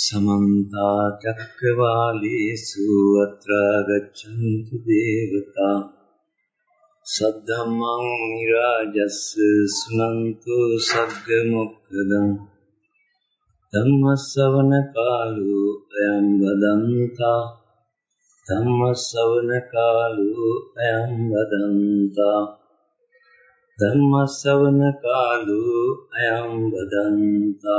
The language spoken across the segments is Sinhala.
समन्ता चक्रवालेषु अत्र गच्छन्तु देवता सद्धम्मं निराजस्य सुनन्तु सग्गमुखदम् धम्मसवनकालो अयं वदन्ता धम्मसवनकालो अयं वदन्ता धम्मसवनकालो अयं वदन्ता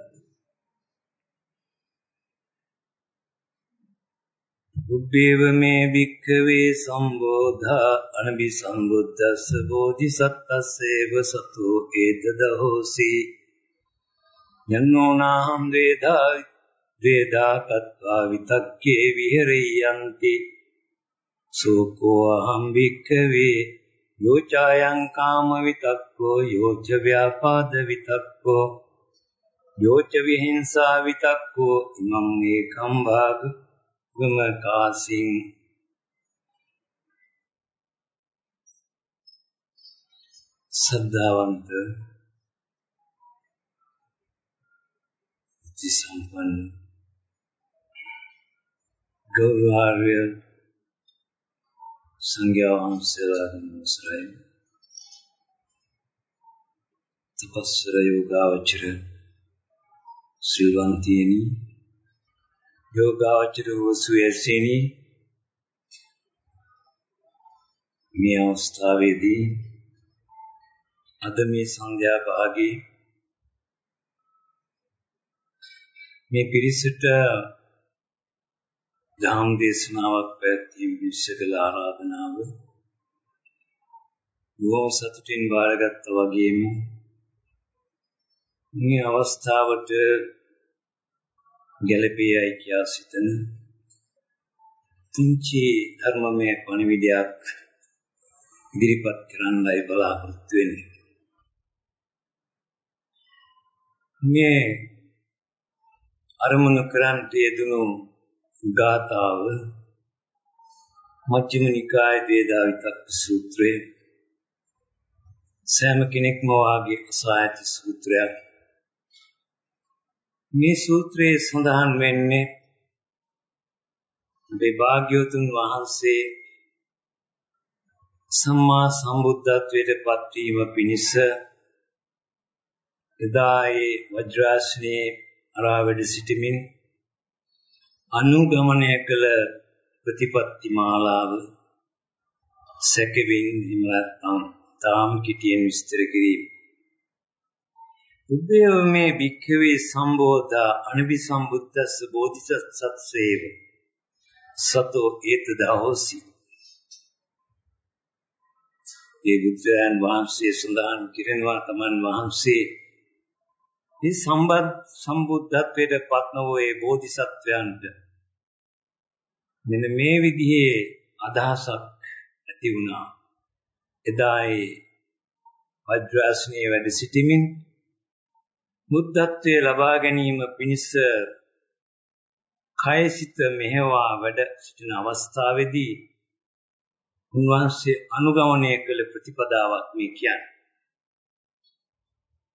උබ්බේව මේ වික්ඛවේ සම්බෝධා අනබි සම්බුද්දස්ස බෝධිසත්තස්සේව සතෝ ඒතදහෝසි. යන්නෝනාහම් වේදා වේදා තත්වා විතක්කේ විහෙරියන්ති සෝකෝ අහම් වික්ඛවේ යෝචායං කාම විතක්කෝ යෝච ව්‍යාපාද විතක්කෝ. යෝච විහිංසා විතක්කෝ ඉමං ඒකම් භාග गुम कासिम श्रद्धावंत संपन्न गौरवार्य संज्ञावान सेवा तपस्र योगावचर श्रीवंतिनी යෝගාචර වසුයසෙනි මේ අවස්ථාවේදී අද මේ සංධ්‍යා භාගයේ මේ පිරිසට ධම් දේශනාවක් පැවැත්වීම විශ්සකල ආරාධනාව බොහොම සතුටින් බාරගත්තා වගේම මේ අවස්ථාවට ගැළපෙයයි කියා සිතන තුන්චි ධර්මමය පණිවිඩයක් ඉදිරිපත් කරන්නයි බලාපොරොත්තු වෙන්නේ. මේ අරමුණු කරන්ට යෙදුණු ගාථාව මජ්ක්‍ධිම නිකායේ වේදා විතක්ක සූත්‍රය සෑම කෙනෙක්ම වාගේ අසායති සූත්‍රයක් මේ සූත්‍රයේ සඳහන් වෙන්නේ අපේ භාග්‍යවතුන් වහන්සේ සම්මා සම්බුද්ධත්වයට පත්වීම පිණිස එදා ඒ වජ්‍රාසනයේ අරා වැඩ සිටමින් අනුගමනය කළ ප්‍රතිපත්ති මාලාව සැකෙමින් හිම නැත්නම් තාම කිටියෙන් විස්තර කිරීම උද්දේව මේ භික්ඛවේ සම්බෝධා අනිබි සම්බුද්දස්ස බෝධිසත්සත්සේව සතෝ ඒතදහෝසි ඒ බුද්ධයන් වහන්සේ සඳහන් කිරෙනවා තමන් වහන්සේ මේ සම්බත් සම්බුද්ධත්වයට පත්නවෝ ඒ බෝධිසත්වයන්ට මෙන්න මේ විදිහේ අදහසක් ඇති වුණා. එදා ඒ වජ්‍රාසනයේ වැඩ සිටිමින් බුද්ධත්වයේ ලබා ගැනීම පිණිස කයසිත මෙහෙවා වැඩ සිටින අවස්ථාවේදී උන්වහන්සේ අනුගමනය කළ ප්‍රතිපදාවක් මේ කියන්නේ.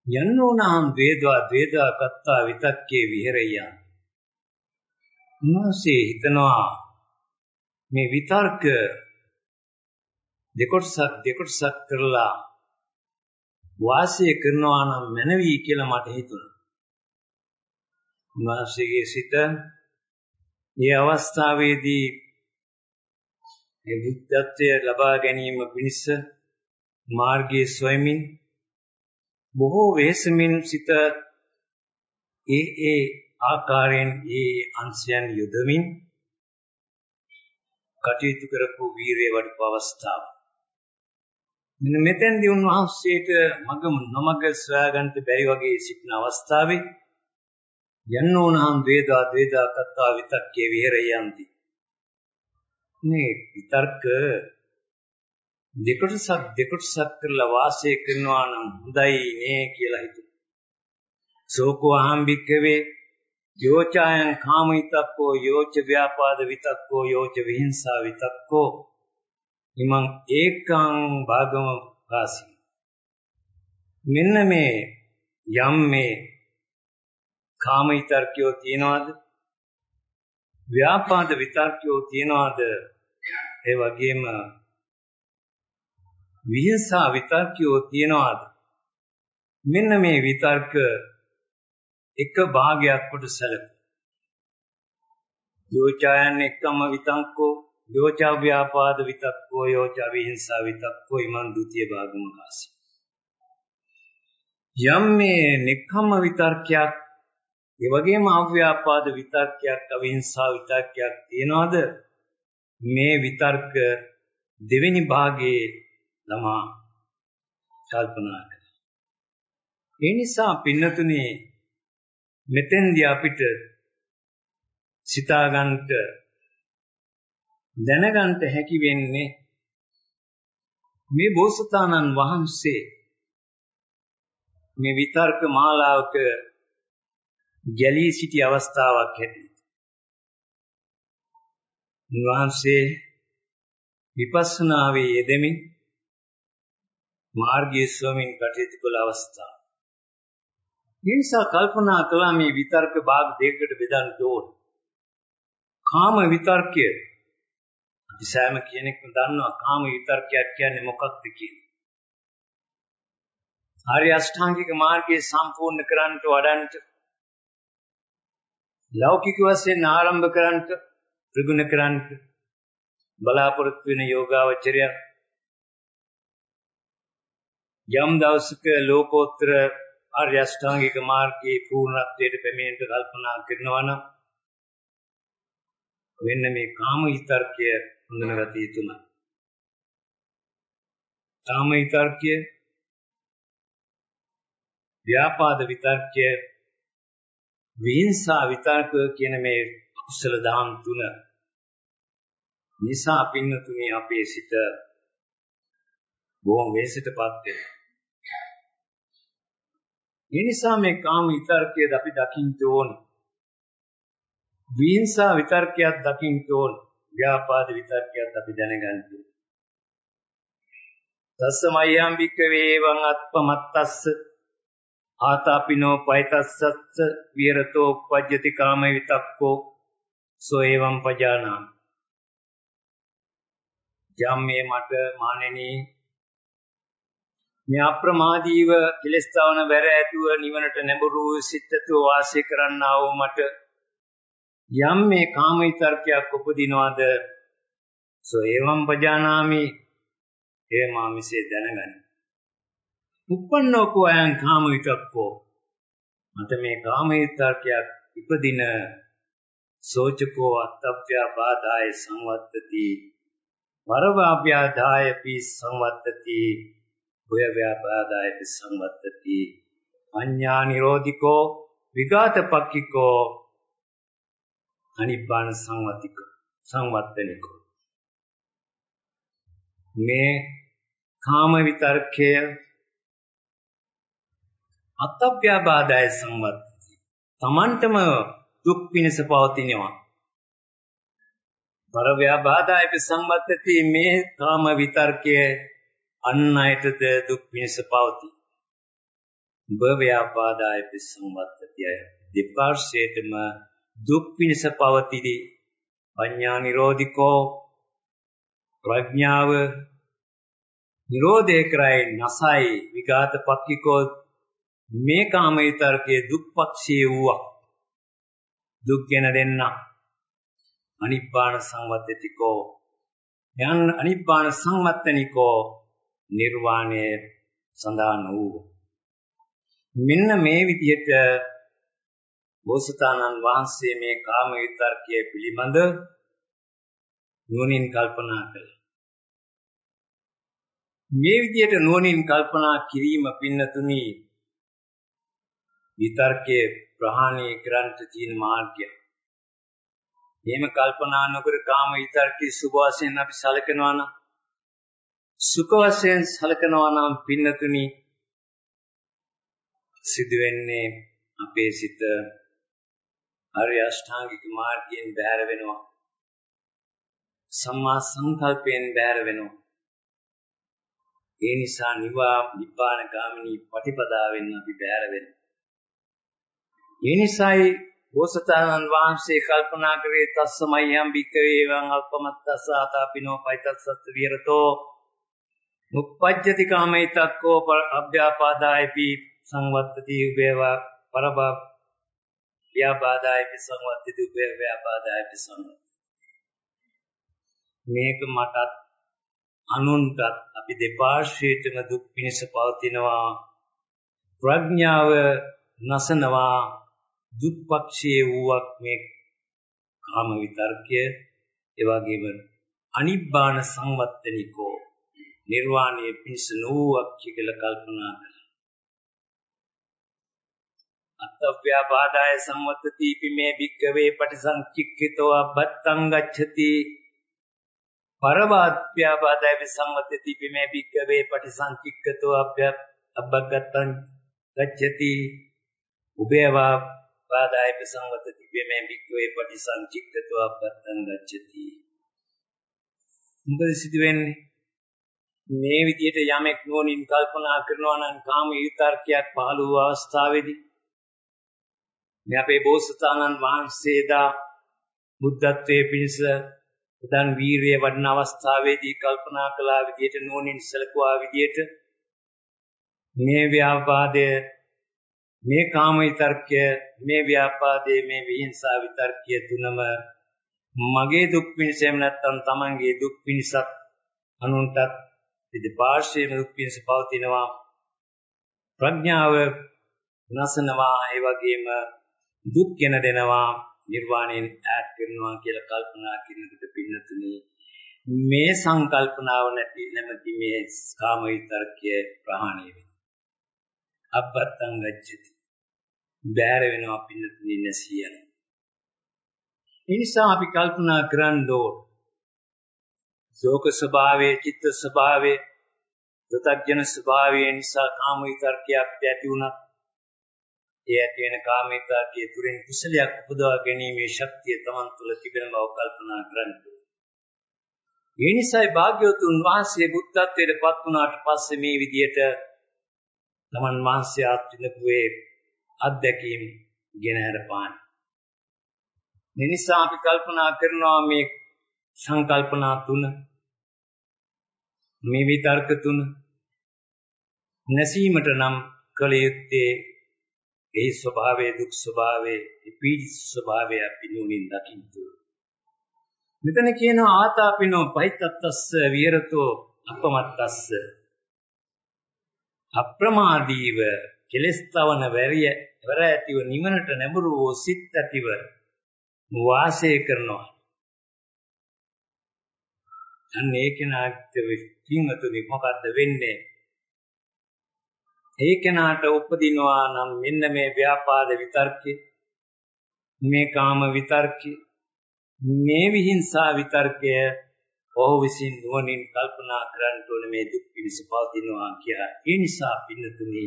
යන්නෝනාම් වේදවා වේදා කත්තා විතක්කේ විහෙරයන්. උන්වහන්සේ හිතනවා මේ විතර්ක දෙකොටසක් දෙකොටසක් කරලා වාසය කරනවා නම් මැනවි කියලා මට හිතුණා. උන්වහන්සේගේ සිත මේ අවස්ථාවේදී මේ බුද්ධත්වය ලබා ගැනීම පිණිස මාර්ගයේ සොයමින් බොහෝ වෙහසමින් සිත ඒ ඒ ආකාරයෙන් ඒ අංශයන් යොදමින් කටයුතු කරපු වීරිය වඩපු අවස්ථාව. මෙන්න මෙතෙන්දී උන්වහන්සේට මග නොමග සොයාගන්න බැරි වගේ සිටින අවස්ථාවේ යන්නෝනහම් වේදා වේදා කත්තා විතක්කේ විහෙරයන්ති මේ විතර්ක දෙකොටසක් දෙකොටසක් කරලා වාසය කරනවා නම් හොඳයි නේ කියලා හිතුවා. සෝකෝ අහම්බික්කවේ යෝචායන් කාම විතක්කෝ යෝච ව්‍යාපාද විතක්කෝ යෝච විහිංසා විතක්කෝ ඉමං ඒකං භාගම වාසී. මෙන්න මේ යම් මේ කාම විතර්කයෝ තියනවාද? ව්‍යාපාද විතර්කයෝ තියනවාද? ඒ වගේම විහිංසා විතර්කයෝ තියනවාද? මෙන්න මේ විතර්ක එක භාගයක් කොට සැලක. යෝචායන් එක්කම විතංකෝ යෝචා ව්‍යාපාද විතක්කෝ යෝචා විහිංසා විතක්කෝ ඊමන් ဒုတိ ය භාගම වාසී යම් මේ නික්කම්ම විතර්කයක් ඒ වගේම අව්‍යාපාද විතර්කයක් අවිහිංසා විතර්කයක් තියනවාද? මේ විතර්ක දෙවෙනි භාගයේ ළමා කල්පනා කරනවා. ඒ නිසා පින්නතුනේ මෙතෙන්දී අපිට සිතාගන්ට දැනගන්ට හැකි වෙන්නේ මේ බෝසතාණන් වහන්සේ මේ විතර්ක මාලාවක ගැලී සිටි අවස්ථාවක් හැටියට උන්වහන්සේ විපස්සනාවේ යෙදෙමින් මාර්ගයේ ස්වමින් කටයුතු කළ අවස්ථාව. ඒ නිසා කල්පනා කළා මේ විතර්ක භාග දෙකකට බෙදන්න ඕන. කාම විතර්කය අපි සෑම කෙනෙක්ම දන්නවා කාම විතර්කයක් කියන්නේ මොකක්ද කියලා. ආර්ය අෂ්ටාංගික මාර්ගයේ සම්පූර්ණ කරන්නට වඩන්නට ලෞකික වශයෙන් ආරම්භ කරන්නට ප්‍රගුණ කරන්නට බලාපොරොත්තු වෙන යෝගාවචරය යම් දවසක ලෝකෝත්තර ආර්ය අෂ්ටාංගික මාර්ගයේ පූර්ණත්වයට පැමිණෙන්න කල්පනා කරනවා නම් වෙන්න මේ කාම විතර්කය හඳුනගත යුතුමයි. කාම විතර්කය ව්‍යාපාද විතර්කය විහිංසා විතර්ක කියන මේ කුසල දහම් තුන නිසා පින්නතුනේ අපේ සිත බොහොම වෙහෙසටපත් වෙනවා. ඒ නිසා මේ කාම විතර්කයද අපි දකින්න ඕන. විහිංසා විතර්කයක් දකින්න ඕන. ව්‍යාපාද විතර්කයක් අපි දැනගන්න ඕන. තස්සමයම් භික්කවේ වං අත්පමත්තස්ස ආතාපිනෝ පයිතස්සත්ස විරතෝ උපජ්ජති කාම විතක්කෝ සෝ එවං පජානාම ජම්මේ මට මානෙනි මේ අප්‍රමාදීව කෙලස්තාවන වැර ඇතුව නිවනට නැඹුරු සිතතු වාසය කරන්නා වූ මට යම් මේ කාම විතර්කයක් උපදිනවද? සෝ එවං පජානාමි. ඒ මා මෙසේ දැනගනි. උප්පන්නෝ කෝ අයං කාම විතක්කෝ මට මේ කාම විතර්කයක් ඉපදින සෝචකෝ අත්තව්‍යාපාදාය සංවත්තති. වරවාභ්‍යාදාය පි සංවත්තති. ඔය ව්‍යාපාදාය පි සංවත්තති. අඤ්ඤා නිරෝධිකෝ විඝාතපක්ඛිකෝ අනිබ්බාන සංවතික සංවත්තනිකෝ මේ කාම විතර්කය අත්ත්‍යාබාධය සම්වත්ති. Tamanටම දුක් පිණිස පවතිනවා. පර ව්‍යාබාධයක සම්වත්තති මේ කාම විතර්කය අන් අයටද දුක් පිණිස පවතී. උභ ව්‍යාපාදායක සම්වත්තතිය දෙපාර්ශ්වයටම දුක් පිණිස පවතිදී පඤ්ඤා නිරෝධිකෝ. ප්‍රඥාව නිරෝධේ කරයි නසයි විඝාත පක්ඛිකෝ මේ කාම විතරකයේ දුක්පක්ෂී වූවා. දුක් ගැන දෙන්න අනිබ්බාන සංවද්දතිකෝ යන් අනිබ්බාන සංවත්තනිකෝ නිර්වාණය සඳහන් වූ. මෙන්න මේ විදිහට බෝසතාණන් වහන්සේ මේ කාම විතර්කයේ පිළිබඳ නුවණින් කල්පනා කළා. මේ විදිහට නුවණින් කල්පනා කිරීම පින්නතුනි විතර්කයේ ප්‍රහාණය කරන්නට තියෙන මාර්ගය. එහෙම කල්පනා නොකර කාම විතර්කයේ සුභ වශයෙන් අපි සලකනවා නම් සුඛ වශයෙන් සලකනවා නම් පින්නතුනි සිදුවෙන්නේ අපේ සිත හරි අෂ්ටාංගික මාර්ගයෙන් බැහැර වෙනවා. සම්මා සංකල්පයෙන් බැහැර වෙනවා. ඒ නිසා නිවා නිබ්බාන ගාමිනී ප්‍රතිපදාවෙන් අපි බැහැර වෙනවා. ඒ නිසායි බෝසතාණන් වහන්සේ කල්පනා කරේ තස්සමයම් භික්කවේ වං අල්පමත්තස ආතාපිනෝ පයිතස්සත් විරතෝ උප්පජ්ජති කාමයිතක්කෝ අභ්‍යාපාදායපි සංවත්තති උබේවා පරබා ව්‍යාපාදායපි සංවත්තති උබේ ව්‍යාපාදායපි සංවත්තති මේක මටත් අනුන්ටත් අපි දෙපාර්ශ්වයටම දුක් පිණිස පවතිනවා. ප්‍රඥාව නසනවා. දුක්පක්ෂයේ වූවක් මේ කාම විතර්කය. ඒ වගේම අනිබ්බාන සංවත්තනිකෝ නිර්වාණය පිණිස නොවුවක් කියලා කල්පනා කරනවා අත්ත්ව්‍යාපාදාය සංවත්තති පිමේ භික්කවේ පටිසංකික්ඛිතෝ අබ්බත්තං ගච්ඡති. පරමාත්‍යාපාදාය විසංවත්තති. පිමේ භික්කවේ පටිසංකික්ඛිතෝ අබ්බත්තං ගච්ඡති. උභයවා පාදාය විසංවත්තති පිමේ භික්කවේ පටිසංකික්ඛිතෝ අබ්බත්තං ගච්ඡති. මොකද සිදුවෙන්නේ? මේ විදිහට යමෙක් නෝනින් කල්පනා කරනවා නම් කාම විතර්කයක් පහළ වූ අවස්ථාවේදී මේ අපේ බෝසතාණන් වහන්සේදා බුද්ධත්වයේ පිණිස උදන් වීරිය වඩන අවස්ථාවේදී කල්පනා කළා විදිහට නෝනින් සැලකුවා විදිහට මේ ව්‍යාපාදය මේ කාම විතර්කය මේ ව්‍යාපාදයේ මේ විහිංසා විතර්කය තුනම මගේ දුක් පිණිස එහෙම නැත්නම් තමන්ගේ දුක් පිණිසත් අනුන්ටත් දෙපාර්ශ්වයේම දුක් පිණිස පවතිනවා. ප්‍රඥාව නසනවා ඒ වගේම දුක් වෙන දෙනවා නිර්වාණයෙන් ඈත් කරනවා කියලා කල්පනා කරනකොට පින්නතුනි. මේ සංකල්පනාව නැති නැමැති මේ කාම විතරකය ප්‍රහාණය වෙනවා. අබ්බත්තං ගච්ඡති. බෑර වෙනවා පින්නතුනි නැසියන. ඒ නිසා අපි කල්පනා කරන්න ඕන. ශෝක ස්වභාවයේ චිත්ත ස්වභාවයේ දතග්ජන ස්වභාවය නිසා කාම විතරකයක් අපිට ඇති වුණා ඒ ඇති වෙන කාමීතාකයේ තුරින් කුසලයක් උපදවා ගැනීමේ ශක්තිය Taman තුල තිබෙන බව කල්පනා කරන්න. ඒ නිසායි භාග්‍යවතුන් වහන්සේ බුද්ධත්වයට පත් වුණාට පස්සේ මේ විදියට Taman වහන්සේ ආත්මිකුවේ අත්දැකීම් ගෙන හරපාන. මේ නිසා අපි කල්පනා කරනවා මේ සංකල්පනා තුන මේ විතර්ක තුන නැසීමට නම් කල යුත්තේ ඒ ස්වභාවයේ දුක් ස්වභාවයේ පීඩි ස්වභාවය අපි නුනින් දකින්න මෙතන කියනවා ආතාපිනෝ පහිතත්තස්ස විහෙරතෝ අපමත්තස්ස. අප්‍රමාදීව කෙලස්තවන වැරිය වර ඇතිව නිවනට නැඹුරු වූ සිත් ඇතිව වාසය කරනවා. අන්න ඒක නාග්ත විස්තිමතුනි මොකද්ද වෙන්නේ? ඒ කෙනාට උපදිනවා නම් මෙන්න මේ ව්‍යාපාද විතර්කය මේ කාම විතර්කය මේ විහිංසා විතර්කය ඔහු විසින් නුවණින් කල්පනා කරන්න ඕනේ මේ දුක් පිණිස පවතිනවා කියලා. ඒ නිසා පින්නතුනි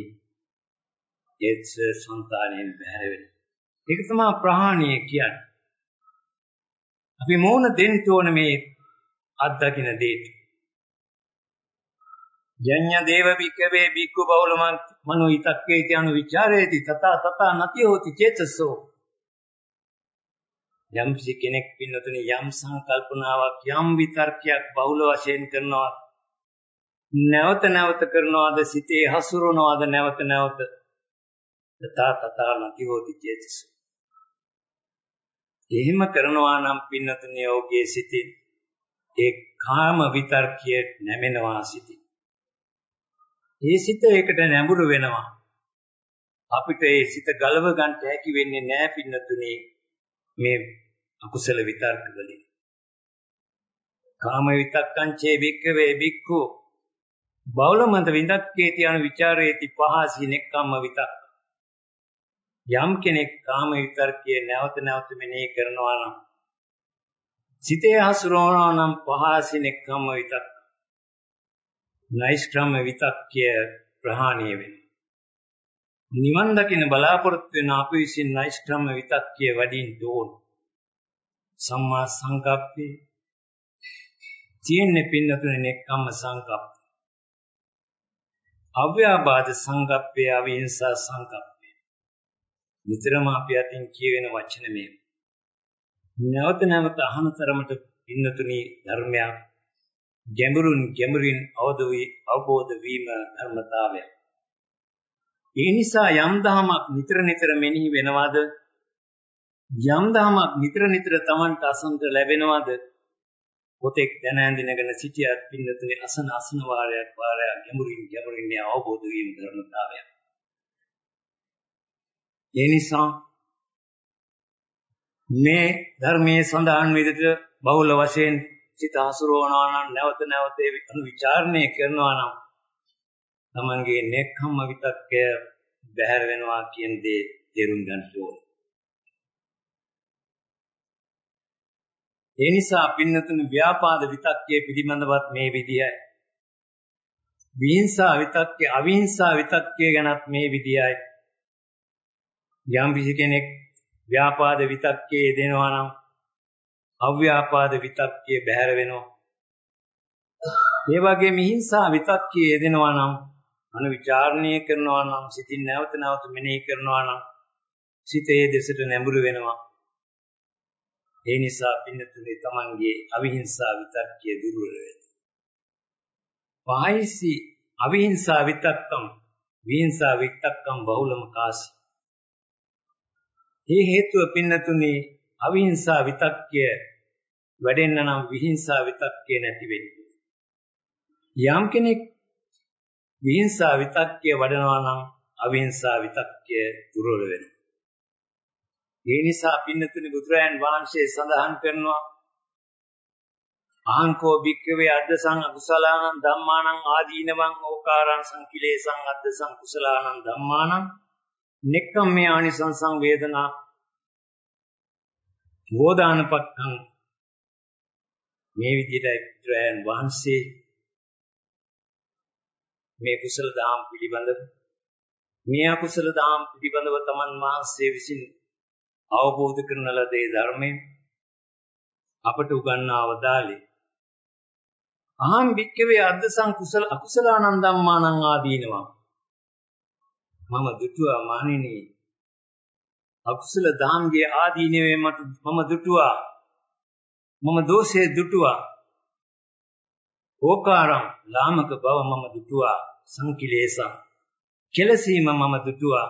ඒත් සංතාණයෙන් බැහැර වෙනවා. ඒක තමයි ප්‍රහාණය කියන්නේ. අපි මෝන දෙන්න ඕනේ මේ අත්දකින්න දෙයට. යඤ්ඤ දේව වික්කවේ බික්කු බෞලමං මනෝ ිතක්කේ කියන ਵਿਚාරේති තත තත නැති හොති චේතසෝ යම් කෙනෙක් පින්නතුනි යම් සංකල්පනාවක් යම් විතර්කයක් බහුල වශයෙන් කරනවා නැවත නැවත කරනවාද සිතේ හසුරනවාද නැවත නැවත තත තත නැති හොති චේතසෝ එහෙම කරනවා නම් පින්නතුනි ඔහුගේ සිතේ ඒ කාම විතර්කය නැමෙනවා සිටි. ඒ සිත ඒකට නැඹුරු වෙනවා. අපිට ඒ සිත ගලව ගන්න හැකි වෙන්නේ නැහැ පින්නතුනේ මේ අකුසල විතර්ක වලින්. කාම විතක්කං චේ වික්කවේ වික්ඛු බෞලමන්ත විඳක්කේ තියන ਵਿਚාරේති පහසි නෙක්කම්ම විතක්. යම් කෙනෙක් කාම විතර්කයේ නැවත නැවත මෙනෙහි කරනවා නම් සිතේ හසුරවනවා නම් පහසිනෙක්කම විතක්. නෛෂ්ක්‍රම විතක්කය ප්‍රහාණය වෙනවා. නිවන් දකින බලාපොරොත්තු වෙන අප විසින් නෛෂ්ක්‍රම විතක්කය වඩින්න ඕන. සම්මා සංකප්පේ තියෙන්නේ පින්නතුනේ නෙක්ඛම්ම සංකප්ප. අව්‍යාබාධ සංකප්පය අවිහිංසා සංකප්පය. නිතරම අපි අතින් කියවෙන වචන මේ. නැවත නැවත අහන තරමට පින්නතුනි ධර්මයක් ගැඹුරුන් ගැඹුරින් අවබෝධ වීම ධර්මතාවය. ඒ නිසා යම් දහමක් නිතර නිතර මෙනෙහි වෙනවද යම් දහමක් නිතර නිතර Tamanට අසන්ත ලැබෙනවද පොතෙක් දැන ඇඳිනගෙන සිටියත් පින්නතුනේ අසන අසන වාරයක් වාරයක් ගැඹුරින් ගැඹුරින් අවබෝධ වීම ධර්මතාවය. ඒ නිසා මේ ධර්මයේ සඳහන් විදිහට බහුල වශයෙන් සිත හසුරවනවා නම් නැවත නැවත ඒ විචාරණය කරනවා නම් තමන්ගේ නෙක්ඛම්ම විතක්කය බැහැර වෙනවා කියන දේ තේරුම් ගන්න ඕනේ. ඒ නිසා පින්නතුන ව්‍යාපාද විතක්කයේ පිළිබඳවත් මේ විදියයි. විහිංසා විතක්කේ අවිහිංසා විතක්කේ ගැනත් මේ විදියයි. යම් කෙනෙක් ව්‍යාපාද විතක්කේ දෙනවා නම් අව්‍යාපාද විතක්කයේ බැහැර වෙනවා. ඒ වගේම හිංසා විතක්කයේ යෙදෙනවා නම් අනු විචාරණය කරනවා නම් සිතින් නැවත නැවත මෙනෙහි කරනවා නම් සිතේ දෙසට නැඹුරු වෙනවා. ඒ නිසා පින්නතුනේ Tamanගේ අවිහිංසා විතක්කයේ දුර්වල වෙනවා. පහයිසි අවිහිංසා විතක්කම් විහිංසා විතක්කම් බහුලම කාසි. මේ හේතුව පින්නතුනේ අවිහිංසා විතක්කය වැඩෙන්න නම් විහිංසා විතක්කේ නැති වෙන්නේ. යම් කෙනෙක් විහිංසා විතක්කය වඩනවා නම් අවිහිංසා විතක්කය දුර්වල වෙනවා. ඒ නිසා පින්නතුනි බුදුරයන් වහන්සේ සඳහන් කරනවා අහංකෝ භික්කවේ අද්දසං අකුසලානං ධම්මානං ආදීනවං ඕකාරං සංකිලේසං අද්දසං කුසලානං ධම්මානං නෙක්ඛම්මේ ආනිසංසං වේදනා වෝදානපක්ඛං මේ විදිහට බුදුරයන් වහන්සේ මේ කුසල දාම් පිළිබඳව මේ අකුසල දාම් පිළිබඳව තමන් වහන්සේ විසින් අවබෝධ කරන ලද ඒ ධර්මය අපට උගන්වා වදාළේ. අහම් වික්කවේ අද්දසං කුසල අකුසලානං ධම්මානං ආදීනවා. මම දුටුවා මානිනී. අකුසල දාම්ගේ ආදීනවේ මට මම දුටුවා. මම දෝෂේ දුටුවා. ඕකාරම් ලාමක බව මම දුටුවා. සංකිලේසං. කෙලසීම මම දුටුවා.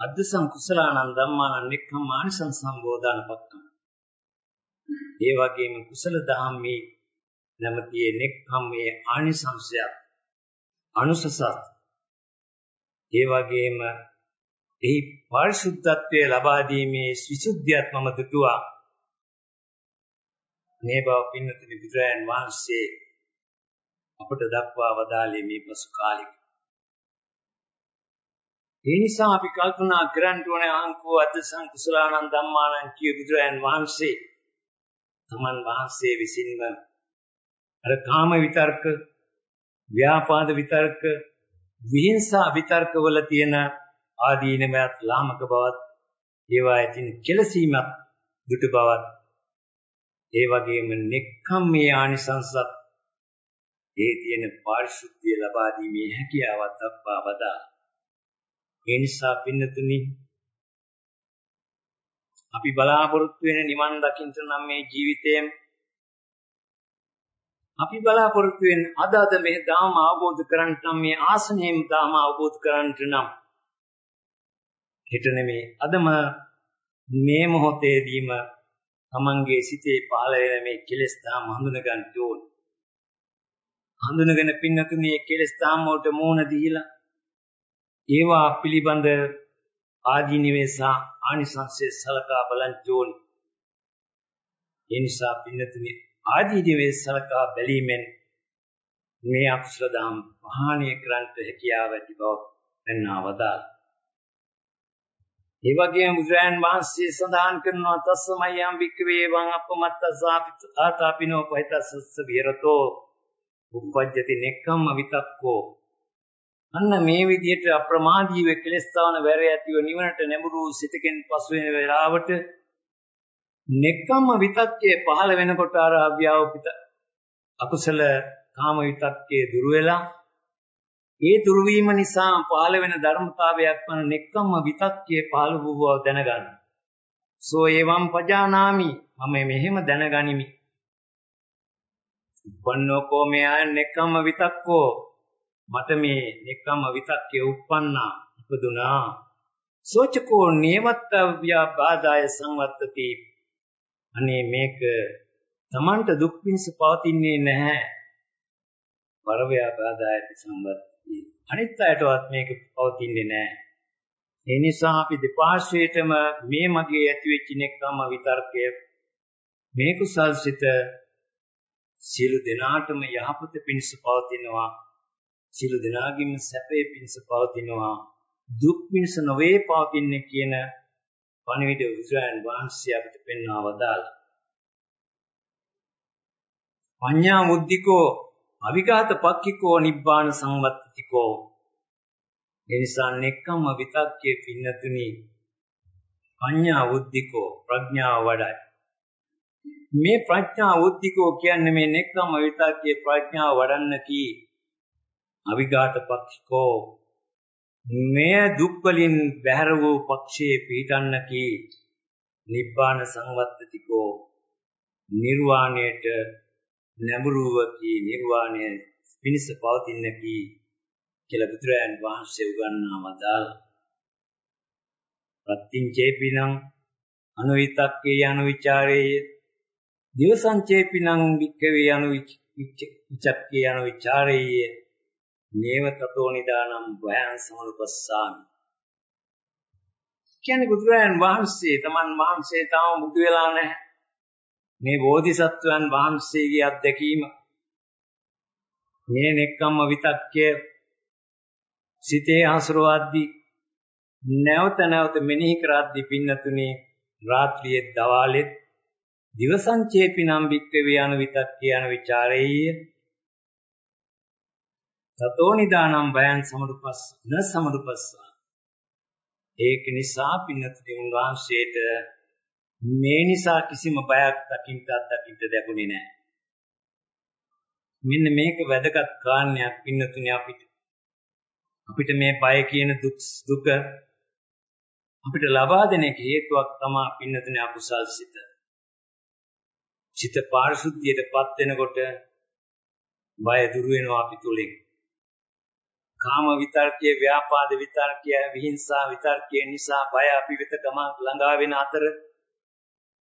අද්දසං කුසලානං ධම්මානං නික්ඛම් මානසං සම්බෝධන පක්කම් ඒ වගේම කුසල ධම්මේ නැමතියේ නික්ඛම්මේ ආනිසංසයක් අනුසසත්. ඒ වගේම එහි පාරිශුද්ධත්වයේ ලබා දීමේ විසුද්ධියත් මම දුටුවා. මේ බව පින්නතුනි බුදුරයන් වහන්සේ අපට දක්වා වදාළේ මේ පසු කාලෙක. ඒ නිසා අපි කල්පනා කරන්න ඕනේ අංකෝ අද්ද සංකුසලානන් ධම්මානං කිය බුදුරයන් වහන්සේ තමන් වහන්සේ විසින්ම අර කාම විතර්ක, ව්‍යාපාද විතර්ක, විහිංසා විතර්ක වල තියෙන ආදීනමයත් ලාමක බවත් ඒවා ඇතින කෙලසීමත් දුටු බවත් ඒ වගේම නෙක්ඛම්මේ ආනිසංසත් ඒ තියෙන පාරිශුද්ධිය ලබා දීමේ හැකියාවත් අප්පා වදා. ඒ නිසා පින්නතුනි අපි බලාපොරොත්තු වෙන නිවන් දකින්න නම් මේ ජීවිතයෙන් අපි බලාපොරොත්තු වෙන අද අද මේ ධර්ම අවබෝධ කරගන්න නම් මේ ආසනයෙන් ධර්ම අවබෝධ කරගන්න නම් හිත නෙමේ අදම මේ මොහොතේදීම තමන්ගේ සිතේ පහළ වෙන මේ කෙලෙස් තාම හඳුන ගන්න ඕන. හඳුනගෙන පින්නතුනේ කෙලෙස් තාම වලට මෝන දීලා ඒවා පිළිබඳ ආදීනිවේසා ආනිසංසය සලකා බලන් ඕන. ඒ නිසා පින්නතුනේ ආදීනිවේ සලකා බැලීමෙන් මේ අකුසල දහම් පහාණය කරන්නට හැකියාව ඇති බව පෙන්වවදාලා ඒ වගේම බුදුරයන් වහන්සේ සඳහන් කරනවා තස්සමයම් වික්කවේ වං අපමත්තසාපි ආතාපිනෝ පහිතස්සස්ස විරතෝ උපජ්ජති නෙක්ඛම්ම විතක්කෝ. අන්න මේ විදිහට අප්‍රමාදීව කෙලස්තාවන වැර ඇතිව නිවනට නැඹුරු සිතකින් පසු වෙන වෙලාවට නෙක්ඛම්ම විතක්කේ පහළ වෙනකොට අර අභ්‍යාවපිත අකුසල කාම විතක්කේ දුර වෙලා ඒ දුරු වීම නිසා පහළ වෙන ධර්මතාවයක් වන නෙක්ඛම්ම විතක්කේ පහළ වූ බව දැනගන්න. සෝ එවම් පජානාමි මම මෙහෙම දැනගනිමි. උපන්නෝ කෝමේ ආය නෙක්ඛම්ම විතක්කෝ මට මේ නෙක්ඛම්ම විතක්කේ උප්පන්නා ඉපදුනා. සෝචකෝ නේවත්තව්‍යා බාදාය සංවත්තති අනේ මේක Tamanට දුක් පිණිස පවතින්නේ නැහැ. පරව්‍යාපාදායට සම්බන්ධයි. අනිත් අයටවත් මේක පවතින්නේ නැහැ. ඒ නිසා අපි දෙපාර්ශ්වයටම මේ මගේ ඇතිවෙච්ච නෙක්කම විතර්කය මේ කුසල්සිත සියලු දෙනාටම යහපත පිණිස පවතිනවා. සියලු දෙනාගේම සැපේ පිණිස පවතිනවා. දුක් පිණිස නොවේ පවතින්නේ කියන පණිවිඩ බුදුරයන් වහන්සේ අපිට පෙන්වා වදාළා. පඤ්ඤා මුද්ධිකෝ අවිඝාත පක්ඛිකෝ නිබ්බාන සංවත්තිකෝ එනිසා නෙක්කම්ම විතක්කේ පින්නතුනි පඤ්ඤා උද්ධිකෝ ප්‍රඥාව වඩයි. මේ ප්‍රඥා උද්ධිකෝ කියන්නේ මේ නෙක්කම්ම විතක්කේ ප්‍රඥාව වඩන්න කී අවිඝාත පක්ඛිකෝ. මේ දුක් වලින් බැහැර වූ පක්ෂයේ පිහිටන්න කී නිබ්බාන සංවත්තතිකෝ. නිර්වාණයට නැඹුරුව කී නිර්වාණය පිණිස පවතින කී කියලා බුදුරයන් වහන්සේ උගන්වා වදාළ. ප්‍රත්‍යංචේපිනං අනුවිතක්කේ අනුවිචාරේය. දිවසංචේපිනං වික්කවේ අනුවිචක්කේ අනුවිචාරේය. නේව තතෝ නිදානම් වයං සමනුපස්සාමි. කියන්නේ බුදුරයන් වහන්සේ තමන් වහන්සේ තාම බුදු වෙලා නැහැ. මේ බෝධිසත්වයන් වහන්සේගේ අත්දැකීම මේ නෙක්කම්ම විතක්කය සිතේ හසුරවද්දී නැවත නැවත මෙනෙහි කරද්දී පින්නතුනේ රාත්‍රියේ දවාලෙත් දිවසංචේපිනම් වික්කවේ යන විතක්කේ යන ਵਿਚාරෙය තතෝ නිදානම් බයං සමුදුපස් න සමුදුපස්සා ඒක නිසා පින්නතුනේ උන්වහන්සේට මේ නිසා කිසිම බයක් දකින්නත් දකින්න ලැබුණේ නැහැ. මෙන්න මේක වැදගත් කාරණයක් පින්නතුනේ අපිට. අපිට මේ බය කියන දුක් දුක අපිට ලබා දෙන එක හේතුවක් තමයි පින්නතුනේ අකුසල් සිත. චිත්ත පාරිශුද්ධියටපත් වෙනකොට බය දුර වෙනවා අපි තුලින්. කාම විතර්කයේ ව්‍යාපාද විතර්කය විහිංසා විතර්කයේ නිසා බය අපි වෙත ගම ළඟා වෙන අතර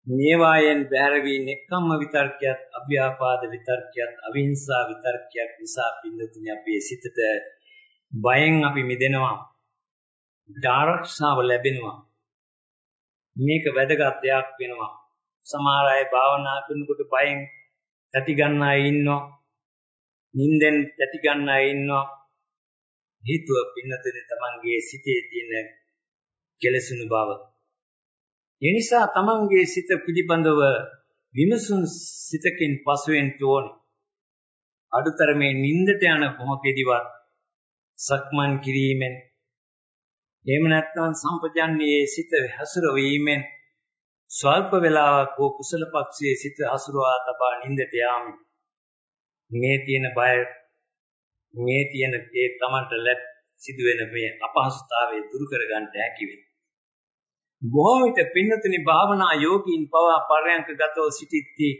මේවායෙන් බැහැර වී නෙක්ඛම්ම විතර්කයක්, අභ්‍යාපාද විතර්කයක්, අවිහිංසා විතර්කයක් නිසා පින්නතුනි අපේ සිතට බයෙන් අපි මිදෙනවා. අපිට ආරක්ෂාව ලැබෙනවා. මේක වැදගත් දෙයක් වෙනවා. සමහර අය භාවනා කරනකොට බයෙන් තැති ගන්න අය ඉන්නවා. නිින්දෙන් තැති ගන්න අය ඉන්නවා. හේතුව පින්නතුනි තමන්ගේ සිතේ තියෙන කෙලසුණු බව ඒ නිසා තමන්ගේ සිත පිළිබඳව විමසුන් සිතකින් පසුවෙන් ඕනේ. අඩුතරමේ නිින්දට යන මොහොතේදීවත් සක්මන් කිරීමෙන් එහෙම නැත්නම් සම්පජන්ණයේ සිත හැසිරවීමෙන් ස්වල්ප වේලාවක් වූ කුසල පක්ෂයේ සිත හසුරවා තබා නිින්දට යාමෙන් මේ තියෙන බය මේ තියෙන ඒ තමන්ට ලැබ සිදුවෙන මේ අපහසුතාවය දුරු කරගන්න හැකි වෙයි. බොහෝ විට පින්නතුනි භාවනා යෝගීන් පවා පරයන්ක ගතව සිටිද්දී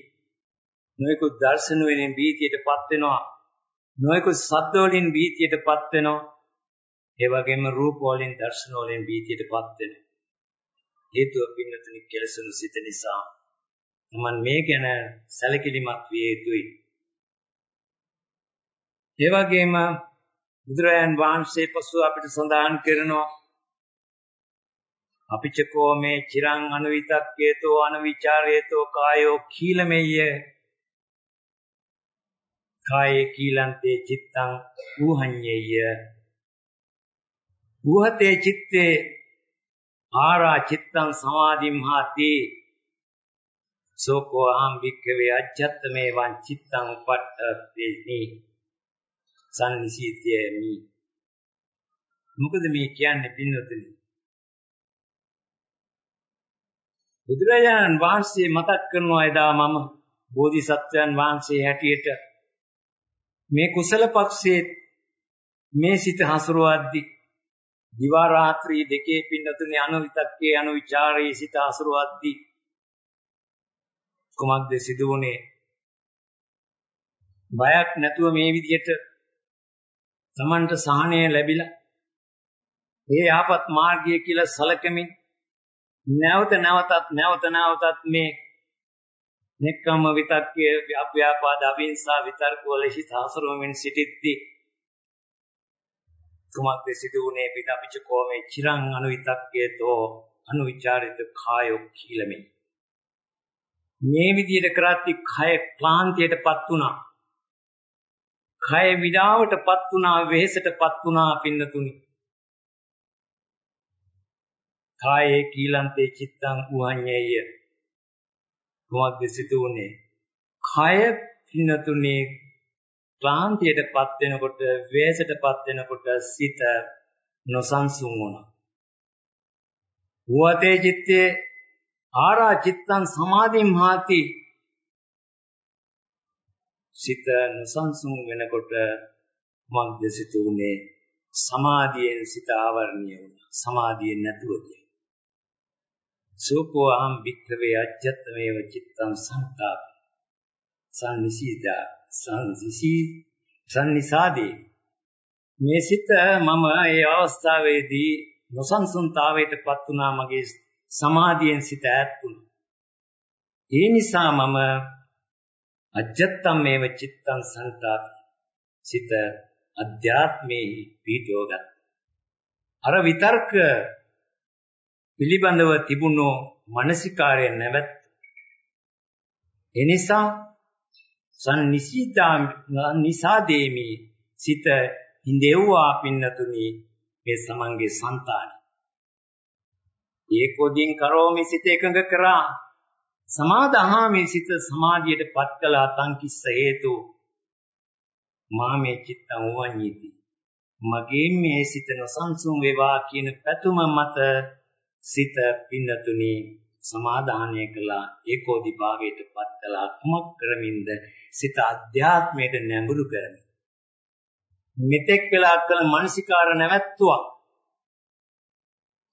නොයෙකුත් දර්ශන වලින් බීතියටපත් වෙනවා. නොයෙකුත් ශබ්ද වලින් බීතියටපත් වෙනවා. ඒ වගේම රූප වලින් දර්ශන වලින් බීතියටපත් වෙනවා. හේතුව පින්නතුනි කෙලසුණු සිත නිසා. මම මේ ගැන සැලකිලිමත් විය යුතුයි. ඒ වගේම බුදුරයන් වහන්සේ පසු අපිට සඳහන් කරනවා අපිචකෝ මේ චිරං අනුවිතක්කේතෝ අනුවිචාරේතෝ කායෝ කීලමෙය්‍ය. කායේ කීලන්තේ චිත්තං ඌහඤ්ඤෙය්‍ය ඌහතේ චිත්තේ ආරා චිත්තං සමාධිම්හාති සෝකෝ අහං වික්ඛවේ අජ්ජත් මේ වන් චිත්තං උපට්ඨේති සම්නිසීත්‍යය මේ මොකද මේ කියන්නේ පින්නතුනි? බුදුරජාණන් වහන්සේ මතක් කරනවා එදා මම බෝධිසත්වයන් වහන්සේ හැටියට. මේ කුසල පක්ෂයේ මේ සිත හසුරුවද්දි දිවා රාත්‍රී දෙකේ පින්නතුනේ අනුවිතක්කේ අනුවිචාරයේ සිත හසුරුවද්දි කුමක්ද සිදුවුනේ? බයක් නැතුව මේ විදිහට Tamanට සහනය ලැබිලා ඒ ආපත් මාර්ගය කියලා සලකමින් නැවත නැවතත් නැවත නැවතත් මේ නෙක්කම විතක්කේ අභ්‍යාපාද අවින්සා විතර්ක වල හිත හසුරුවමින් සිටිද්දී කුමක්ද සිදු වුනේ පිට අපිච කෝමේ චිරං අනුවිතක්කේ තෝ අනුවිචාරිත කායෝ කීලමේ මේ විදිහට කරද්දී කය ක්ලාන්තියටපත් වුණා. කය විඩාවටපත් වුණා වෙහෙසටපත් වුණා පින්නතුනි. කායේ කීලන්තේ චිත්තං උහඤ්ඤේය කුමක්ද සිදුුනේ කය පින්නතුනේ ක්ලාන්තියටපත් වෙනකොට වේසටපත් වෙනකොට සිත නොසන්සුන් වුණා. උවතේ චිත්තේ ආරා චිත්තං සමාධිම් හාති සිත නොසන්සුන් වෙනකොට මග්ද සිතුනේ සමාධියෙන් සිත ආවරණය වුණා. සමාධියෙන් නැතුව ගියා. සෝකෝ අහම් වික්ඛවේ අජ්ජත්මේව චිත්තං සංතාප සංනිසීදා සංසිසී සංනිසාදී. මේ සිත මම ඒ අවස්ථාවේදී නොසන්සුන්තාවයටපත් වුණා මගේ සමාධියෙන් සිත ඈත් වුණා. ඒ නිසා මම අජත්තම් මේව චිත්තං සංතාප සිත අධ්‍යාත්මේ පිටෝගත් අර විතර්ක පිළිබඳව තිබුණු මානසිකාරය නැවත් එනිසා සම්නිසිතා නිසාදේමි සිත හිඳෙව්වා පින්නතුනි මේ සමන්ගේ సంతාන. ඒකෝදීන් කරෝමි සිත එකඟ කරා. සමාදාහාමි සිත සමාධියට පත් කළා තංකිස්ස හේතු. මාමේ චිත්තං වඤ්ඤිති මගේ මේ සිත නොසන්සුන් වේවා කියන පැතුම මත සිත පින්නතුනි සමාදානය කළා. ඒකෝදි භාවයට පත් කළා. කුමක් කරමින්ද සිත අධ්‍යාත්මයට නැඹුරු කරමින් මෙතෙක් වෙලා කල මානසිකාර නැවැත්තුවා.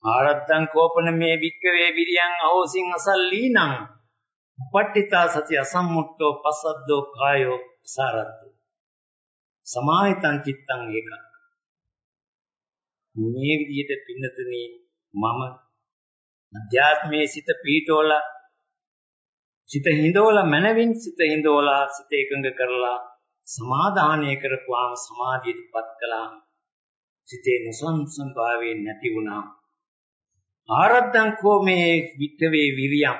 ආරත්තං කෝපන මේ වික්කවේ විරියං අහෝසින් අසල්ලීනං උපට්ඨිතා සති අසම්මුට්ඨෝ පසද්දෝ කායෝ සාරත්තු සමාහිතං චිත්තං ඒක. මේ විදිහට පින්නතුනේ මම අධ්‍යාත්මයේ සිත පීඨෝලා සිත හිඳවලා මනවින් සිත හිඳවලා සිත එකඟ කරලා සමාදානය කරපුවාම සමාධියටපත් කළා සිතේ නොසන්සම් භාවයෙන් නැති වුණා. ආරද්ධං කෝ මේ වික්කවේ විරියම්.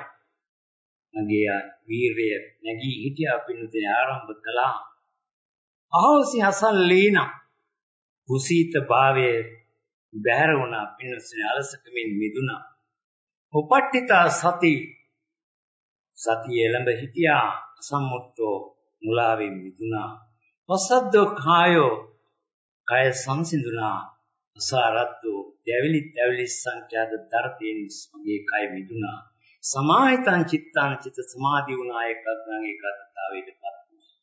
මගේ වීරය නැගී හිටියා පින්නතේ ආරම්භ කළා. අහෝසි හසල්ලීන කුසීත භාවයේ බැහැර වුණා පින්නසේ අලසකමින් මිදුණා. උපට්ඨිතා සති. සතිය එළඹ හිටියා. සම්මුත්තෝ මුලාවෙන් මිදුණා. වසද්දෝ කායෝ කය සංසිඳුණා. අසාරද්දෝ දැවිලි දැවිලි සංඛ්‍යාත දර්ථයෙන් මගේ කය මිදුණා. සමාහිතං චිත්තං චිත සමාධි වුණා. එකත්නම් ඒකත්තාවයටපත් වුණා.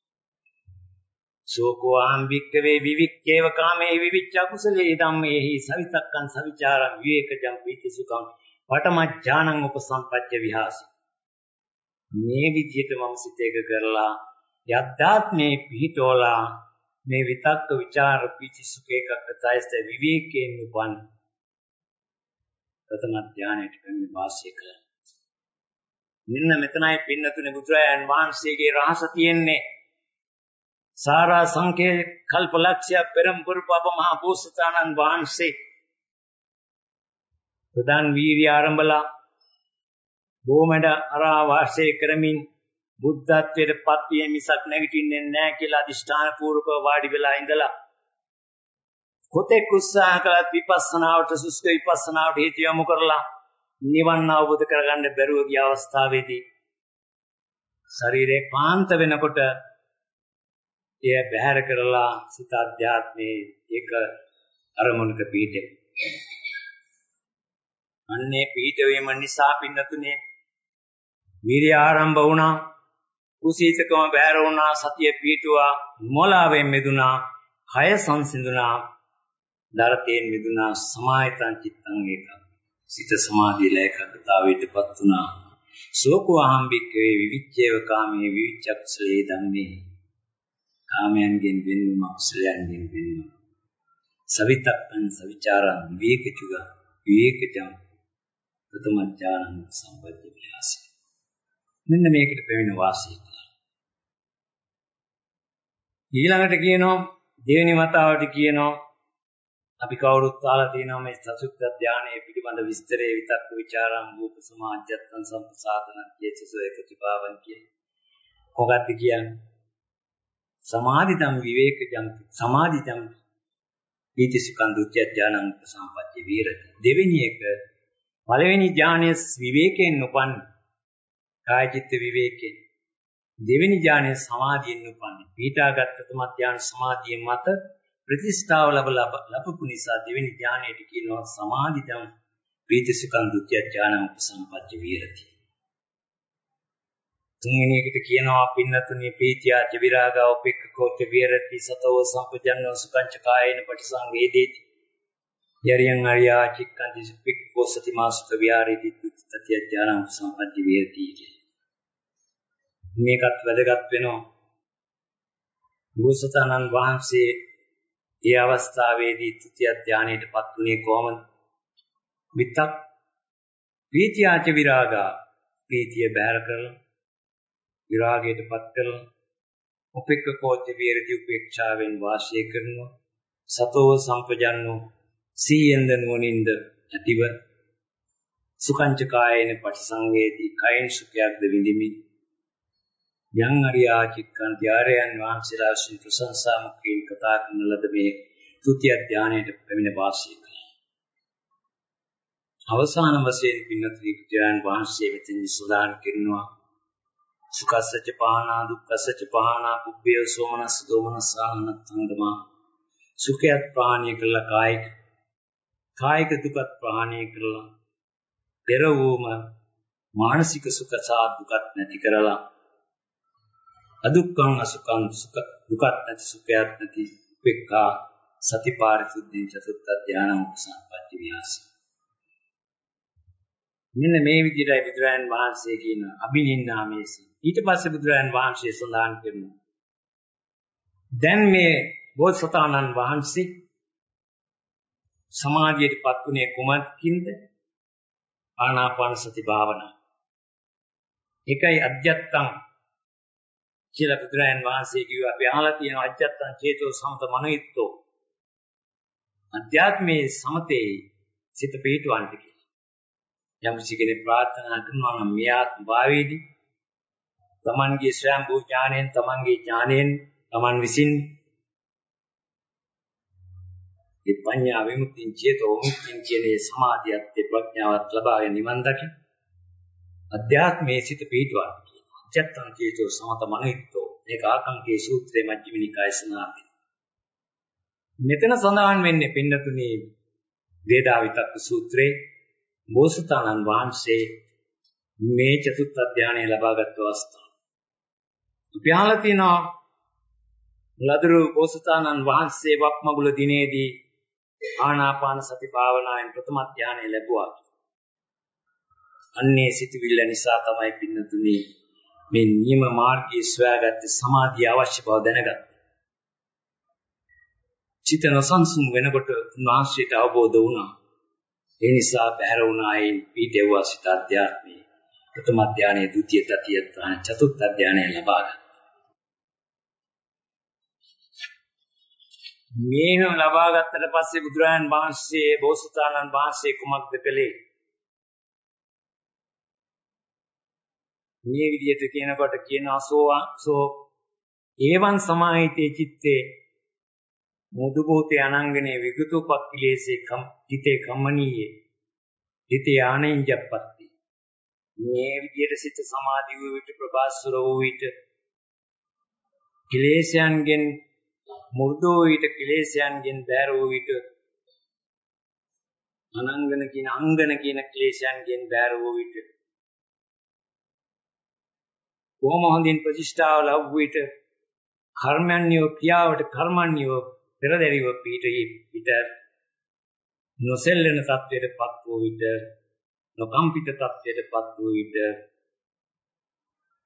සෝකෝ අහං වික්කවේ විවික්කේව කාමේ විවිච්ඡ කුසලේ. ධම්මේහි සවිතක්කං සවිචාරං විවේකජං පීති සුඛං පඨමඥානං උපසම්පජ්ජ විහාසි. මේ විදිහට මම සිත එක කරලා යද්දාත්මේ පිහිටෝලා මේ විතක්ක ਵਿਚාර පීචි සුඛ එකකටයිස්ත විවේකයෙන් උපන් ප්‍රථම ඥානයට පැමිණ වාසය කළා. මෙන්න මෙතනයි පින්නතුනේ බුදුරයන් වහන්සේගේ රහස තියෙන්නේ. සාරා සංකේ කල්පලක්ෂ්‍ය පෙරම්පුර පබ මහ බෝසතාණන් වහන්සේ ප්‍රධාන වීර්ය ආරම්භලා බොමඩ අරා වාසය කරමින් බුද්ධත්වයට පත් වීම මිසක් නැගිටින්නේ නැහැ කියලා අදිෂ්ඨාන පූර්වකව වාඩි වෙලා ඉඳලා කොතෙක් උත්සාහ කළත් විපස්සනාවට සුස්ක විපස්සනාවට හේතු යොමු කරලා නිවන් අවබෝධ කරගන්න බැරුව ගිය අවස්ථාවේදී ශරීරේ කාන්ත වෙනකොට එය බැහැර කරලා සිත අධ්‍යාත්මයේ ඒක අරමුණක පිහිටේ. අන්නේ පිහිට වීම නිසා පින්නතුනේ වීර්ය ආරම්භ වුණා. කුසීතකම බැහැර වුණා. සතිය පිහිටුවා. මොලාවෙන් මිදුණා. කය සංසිඳුණා. දරතේන් මිදුණා. සමායතං චිත්තං ඒක. සිත සමාධිය ලයකතාවයටපත් වුණා. සෝකෝ අහම්බික්කේ විවිච්ඡේව කාමයේ විවිච්ඡක්ෂලේ ධම්මේ කාමයන්ගෙන් වෙන්වීම අකුසලයන්ගෙන් වෙන්වීම සවිතක්කං සවිචාරං විවේකචුග විවේකජං ප්‍රථම ඥානං සම්පත්‍ය විලාසය මෙන්න මේකට පැමිණ වාසය ඊළඟට කියනවා දෙවෙනි වතාවට කියනවා අපි කවුරුත් අහලා තියෙනවා මේ චතුත්ථ ධානයේ පිළිබඳ විස්තරේ විතක්ක ਵਿਚාරම් රූප සමාජ්‍යත්තං සම්පසාදනං චේතසෝ එකතිභාවං කිය. කොහොමද කියන්නේ? සමාධිතම් විවේකජම් සමාධිතම් පීති සුඛං දුක්ඛ ඥානං සම්පත්‍ය විරති. දෙවෙනි එක පළවෙනි ඥානයේ විවේකයෙන් උපන් කාය චිත්ත විවේකයෙන් දෙවෙනි ඥානයේ සමාධියෙන් උපන් පීඨාගත තම ඥාන සමාධිය මත ප්‍රතිස්ථාව ලැබ ලැබපු නිසා දෙවෙනි ඥානයට කියනවා සමාධිතම් ප්‍රීතිසුඛං ဒ ුතිය ඥානං උපසම්පජ්ජ විහෙරති. තුන්වෙනි එකට කියනවා පින්නතුනි ප්‍රීතියාච විරාගා උපෙක්ඛෝච විහෙරති සතෝ සම්පජන්නෝ සුඛංච කායේන පටිසංවේදේති. යරියං අරියා චික්ඛන්ති සුපෙක්ඛෝ සති මාසුක විහාරේති තතිය ඥානං උපසම්පජ්ජ විහෙරති. මේකත් වැදගත් වෙනවා. බුසතානන් වහන්සේ ඒ අවස්ථාවේදී ත්‍ෘතිය ධානයටපත් උනේ කොහොමද? විතක් ප්‍රීතියාච විරාගා ප්‍රීතිය බැහැර කරලා විරාගයටපත් කරලා උපෙක්ඛකෝච්ච විරති උපේක්ෂාවෙන් වාසය කරනවා සතෝ සම්පජන්නෝ සීයෙන්ද නුවණින්ද ඇතිව සුඛංච කායේන පටිසංවේදී කයින් සුඛයක්ද විඳිමින් යං අරියා චික්කන් ධාරයන් වහන්සේලා ශ්‍රී ප්‍රශංසා මුඛයෙන් කතා කරන ලද මේ තුතිය ධානයට පැමිණ වාසය කළා. අවසාන වශයෙන් පින්නත්‍රි පුත්‍රයන් වහන්සේ වෙතින් සදාන් කරනවා. සුඛස්සච පහනා දුක්ඛස්සච පහනා කුබ්බේ සෝමනස්ස දෝමනස්සානත්තංගමා සුඛයත් ප්‍රහාණය කළා කායික කායික දුකත් ප්‍රහාණය කළා පෙර වූම මානසික සුඛ සා දුකත් නැති කරලා අදුක්ඛං අසුඛං සුඛ දුකත් නැති සුඛයත් නැති උපේක්ඛා සතිපාරිශුද්ධින් චතුත්ථ ධානං උපසම්පatti විහාසි මෙන්න මේ විදිහටයි බුදුරයන් වහන්සේ කියන අභිනින්නාමේසි ඊට පස්සේ බුදුරයන් වහන්සේ සඳහන් කරනවා දැන් මේ බෝසතාණන් වහන්සේ සමාධියටපත් උනේ කුමක්කින්ද ආනාපාන සති භාවනාව ඒකයි අධ්‍යත්තං කියලා බුදුරයන් වහන්සේ කිව්වා. අපි අහලා තියෙන අජත්තං චේතෝ සමත මනෝයිත්තෝ අධ්‍යාත්මයේ සමතේ සිත පිහිටවන්න කියලා. යම් කෙනෙක් ප්‍රාර්ථනා කරනවා නම් මේ ආත්ම භාවයේදී තමන්ගේ ස්වයං භූ ඥාණයෙන් තමන්ගේ ඥාණයෙන් තමන් විසින් ඒ පඤ්ඤා විමුක්තිය චේතෝ මුක්තිය කියන සමාධියත් ප්‍රඥාවත් ලබාගෙන නිවන් දකි. අධ්‍යාත්මයේ සිත පිහිටවන්න. අජත්තං චේතෝ සමත මනිත්තෝ මේක ආකංකේ සූත්‍රයේ මජ්ක්‍ධිම නිකායේ සඳහන් මෙතන සඳහන් වෙන්නේ පින්නතුනි වේදා විතක්ක සූත්‍රයේ බෝසතාණන් වහන්සේ මේ චතුත් අධ්‍යානය ලබාගත් අවස්ථාව. අපි අහලා තියෙනවා ලදරු බෝසතාණන් වහන්සේ වක්මගුල දිනේදී ආනාපාන සති භාවනාවෙන් ප්‍රථම ධානය ලැබුවා. අන්නේ සිටවිල්ල නිසා තමයි පින්නතුනි මේ නියම මාර්ගයේ සොයාගත්තේ සමාධිය අවශ්‍ය බව දැනගත්තා. චිත නොසන්සුන් වෙනකොට උන්වහන්සේට අවබෝධ වුණා. ඒ නිසා බැහැර වුණායි පීඩෙව්වා සිත අධ්‍යාත්මේ. ප්‍රථම ධානයේ ဒုတိ ය තතිය ඥාන චතුර්ථ ධානය ලබා ගන්න. මේන ලබා ගත්තට පස්සේ බුදුරජාණන් වහන්සේ බෝසතාණන් වහන්සේ කුමක්ද කළේ? මේ විදිහට කියනකොට කියනවා සෝවා සෝ ඒවං සමාහිතේ චිත්තේ මුදු භූතේ අනංගනේ විගතෝපක්ඛිලේසේ කම් හිතේ කම්මනීයේ හිතේ ආනෙන්ජප්පත්ති මේ විදිහට සිත සමාධි වූ විට ප්‍රබාස්වර වූ විට ක්ලේශයන්ගෙන් මු르දු වූ විට ක්ලේශයන්ගෙන් බැහැර වූ විට අනංගන කියන අංගන කියන ක්ලේශයන්ගෙන් බැහැර වූ විට කොහොම හොඳින් ප්‍රතිෂ්ඨාව ලැබුව විට කර්මයන්‍යෝ ක්‍රියාවට කර්මන්‍යෝ පෙරදැරිව පිටී පිට නොසෙල්ලෙන තත්වයටපත් වූ විට නොකම්පිත තත්වයටපත් වූ විට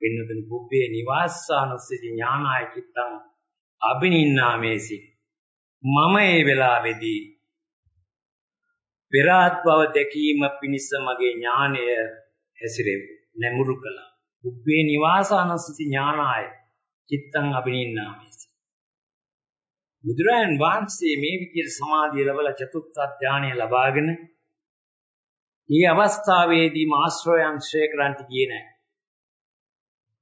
වෙනදෙන පුබ්බේ නිවාසානුස්සති ඥානාය චිත්තං අබිනින්නාමේසි. මම ඒ වෙලාවේදී පෙරාත් බව දැකීම පිණිස මගේ ඥානය හැසිරෙව් නැමුරු කළා. පුබ්බේ නිවාසානුස්සති ඥානාය චිත්තං අබිනින්නාමේසි. බුදුරයන් වහන්සේ මේ විදිහට සමාධිය ලැබලා චතුත්ථ ඥානය ලබාගෙන මේ අවස්ථාවේදී මාශ්‍රයන් ශ්‍රේ කරන්ට ගියේ නැහැ.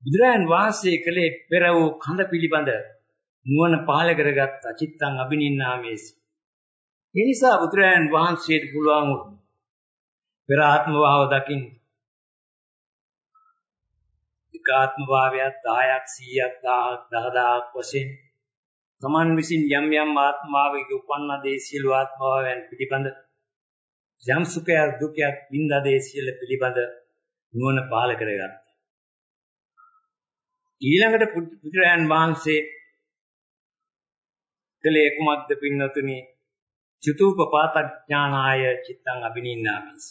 බුදුරයන් වහන්සේ කලේ පෙර වූ කඳ පිළිබඳ නුවණ පහල කරගත් අචිත්තං අබිනින්නාමේසි. ඒ නිසා බුදුරයන් වහන්සේට පුළුවන් වුණා පෙර ආත්ම භාව දකින්න. එකාත්ම භාවයක් 10ක් 100ක් 1000ක් 10000ක් වශයෙන් සමන් විසින් යම් යම් ආත්මාවක උපන්න දේ සියලු ආත්මාවයන් පිළිබඳ යම් සුඛයක් දුකයක් විඳා දේ සියල්ල පිළිබඳ නුවණ පාල කරගත්තා. ඊළඟට පුදුරයන් වහන්සේ කලේ කුමක්ද පින්නතුනි චතුපපාතඥානාය චිත්තං අබිනින්නාමිස.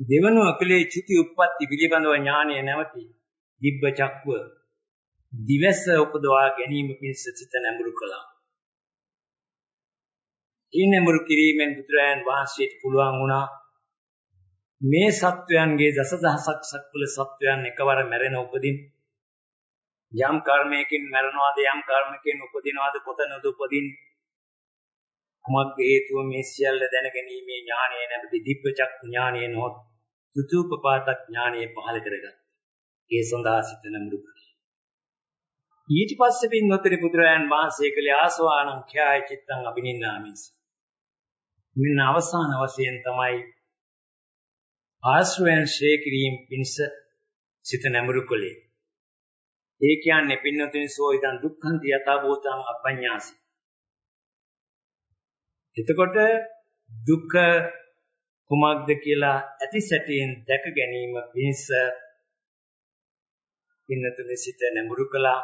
දෙවනුව කලේ චුති උප්පත්ති පිළිබඳව ඥානය නැවති දිබ්බ චක්කුව දිවස උපදවා ගැනීම පිණිස සිත නැඹුරු කළා. ඒ නැඹුරු කිරීමෙන් බුදුරයන් වහන්සේට පුළුවන් වුණා මේ සත්වයන්ගේ දසදහසක් සක්වල සත්වයන් එකවර මැරෙන උපදින් යම් කර්මයකින් මැරෙනවාද යම් කර්මයකින් උපදිනවාද කොතනද උපදින් කුමක් හේතුව මේ සියල්ල දැනගැනීමේ ඥානය නැමැති දිබ්බ චක්ඛු ඥානය නොත් සුතුපපාත ඥානය පහල කරගත්තා. ඒ සඳහා සිත නැඹුරු කළා. ඊට පස්සේ පින්වත්නි බුදුරයන් වහන්සේ කළේ ආසවානං ඛ්‍යාය චිත්තං අබිනින්නාමිස. මෙන්න අවසාන වශයෙන් තමයි ආශ්‍රයන් ශ්‍රේ කිරීම පිණිස සිත නැඹුරු කළේ. ඒ කියන්නේ පින්නතුනි සෝයිදන් දුක්ඛන්ති යථාභූතං අපඤ්ඤාසි. එතකොට දුක්ඛ කුමක්ද කියලා ඇති සැටියෙන් දැක ගැනීම පිණිස පින්නතුනි සිත නැඹුරු කළා